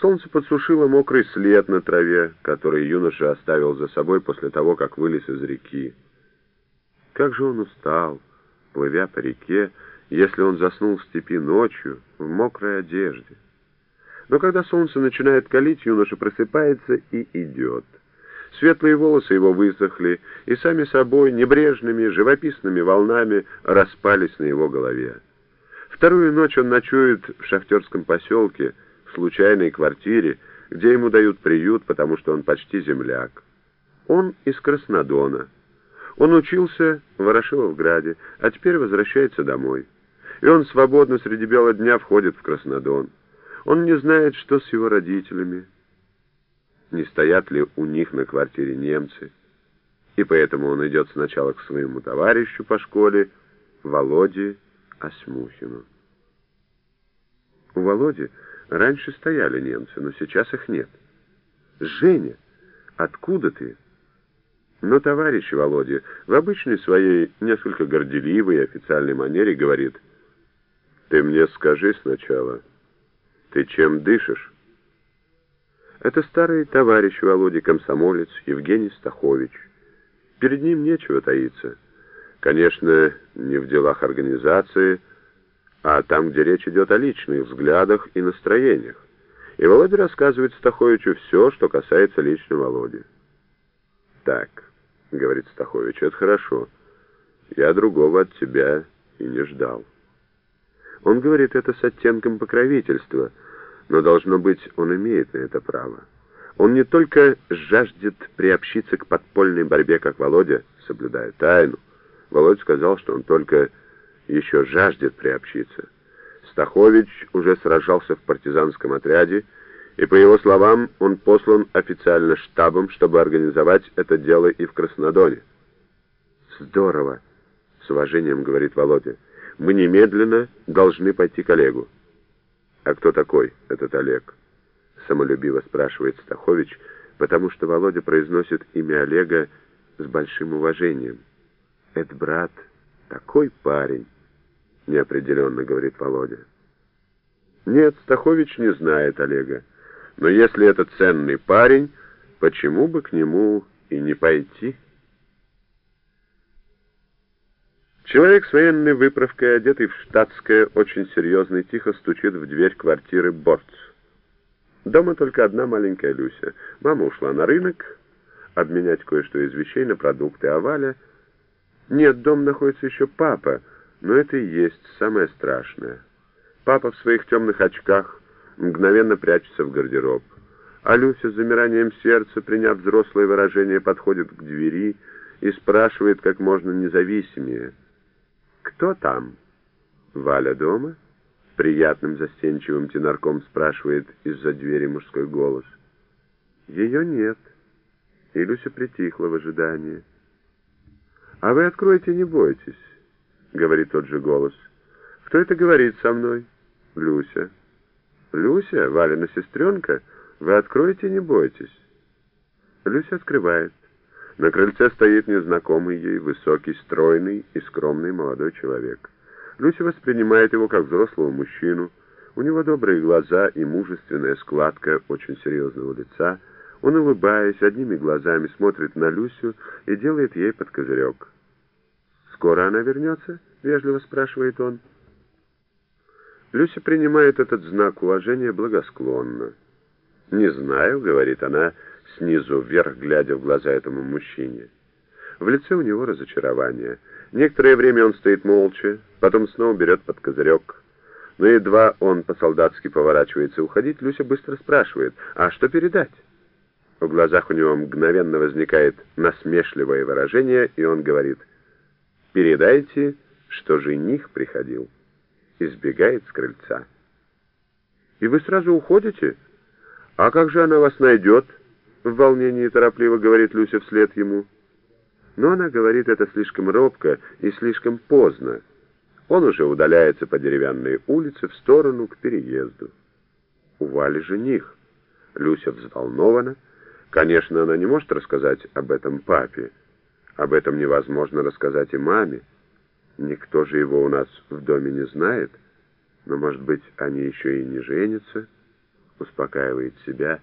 Солнце подсушило мокрый след на траве, который юноша оставил за собой после того, как вылез из реки. Как же он устал, плывя по реке, если он заснул в степи ночью в мокрой одежде. Но когда солнце начинает калить, юноша просыпается и идет. Светлые волосы его высохли, и сами собой небрежными, живописными волнами распались на его голове. Вторую ночь он ночует в шахтерском поселке, случайной квартире, где ему дают приют, потому что он почти земляк. Он из Краснодона. Он учился в Ворошиловграде, а теперь возвращается домой. И он свободно среди бела дня входит в Краснодон. Он не знает, что с его родителями, не стоят ли у них на квартире немцы. И поэтому он идет сначала к своему товарищу по школе, Володе Осьмухину. У Володи раньше стояли немцы, но сейчас их нет. «Женя, откуда ты?» Но товарищ Володя в обычной своей несколько горделивой официальной манере говорит, «Ты мне скажи сначала, ты чем дышишь?» Это старый товарищ Володя, комсомолец Евгений Стахович. Перед ним нечего таиться. Конечно, не в делах организации, а там, где речь идет о личных взглядах и настроениях. И Володя рассказывает Стаховичу все, что касается лично Володи. «Так», — говорит Стахович, — «это хорошо. Я другого от тебя и не ждал». Он говорит это с оттенком покровительства, но, должно быть, он имеет на это право. Он не только жаждет приобщиться к подпольной борьбе, как Володя, соблюдая тайну. Володя сказал, что он только еще жаждет приобщиться. Стахович уже сражался в партизанском отряде, и, по его словам, он послан официально штабом, чтобы организовать это дело и в Краснодоне. «Здорово!» — с уважением говорит Володя. «Мы немедленно должны пойти к Олегу». «А кто такой этот Олег?» — самолюбиво спрашивает Стахович, потому что Володя произносит имя Олега с большим уважением. «Это брат, такой парень!» Неопределенно говорит Володя. Нет, Стахович не знает Олега. Но если это ценный парень, почему бы к нему и не пойти? Человек с военной выправкой, одетый в штатское, очень серьезно и тихо стучит в дверь квартиры Борц. Дома только одна маленькая Люся. Мама ушла на рынок обменять кое-что из вещей на продукты, а Валя... Нет, дом находится еще папа, но это и есть самое страшное. Папа в своих темных очках мгновенно прячется в гардероб. А Люся с замиранием сердца, приняв взрослое выражение, подходит к двери и спрашивает как можно независимее. «Кто там?» «Валя дома?» Приятным застенчивым тенарком спрашивает из-за двери мужской голос. «Ее нет». И Люся притихла в ожидании. «А вы откройте, не бойтесь». — говорит тот же голос. «Кто это говорит со мной?» «Люся». «Люся, Валина сестренка, вы откроете, не бойтесь». Люся открывает. На крыльце стоит незнакомый ей, высокий, стройный и скромный молодой человек. Люся воспринимает его как взрослого мужчину. У него добрые глаза и мужественная складка очень серьезного лица. Он, улыбаясь, одними глазами смотрит на Люсю и делает ей под козырек. «Скоро она вернется?» — вежливо спрашивает он. Люся принимает этот знак уважения благосклонно. «Не знаю», — говорит она, снизу вверх, глядя в глаза этому мужчине. В лице у него разочарование. Некоторое время он стоит молча, потом снова берет под козырек. Но едва он по-солдатски поворачивается уходить, Люся быстро спрашивает, «А что передать?» В глазах у него мгновенно возникает насмешливое выражение, и он говорит, Передайте, что жених приходил. Избегает с крыльца. И вы сразу уходите? А как же она вас найдет? В волнении торопливо говорит Люся вслед ему. Но она говорит это слишком робко и слишком поздно. Он уже удаляется по деревянной улице в сторону к переезду. У Вали жених. Люся взволнована. Конечно, она не может рассказать об этом папе. Об этом невозможно рассказать и маме. Никто же его у нас в доме не знает. Но, может быть, они еще и не женятся. успокаивает себя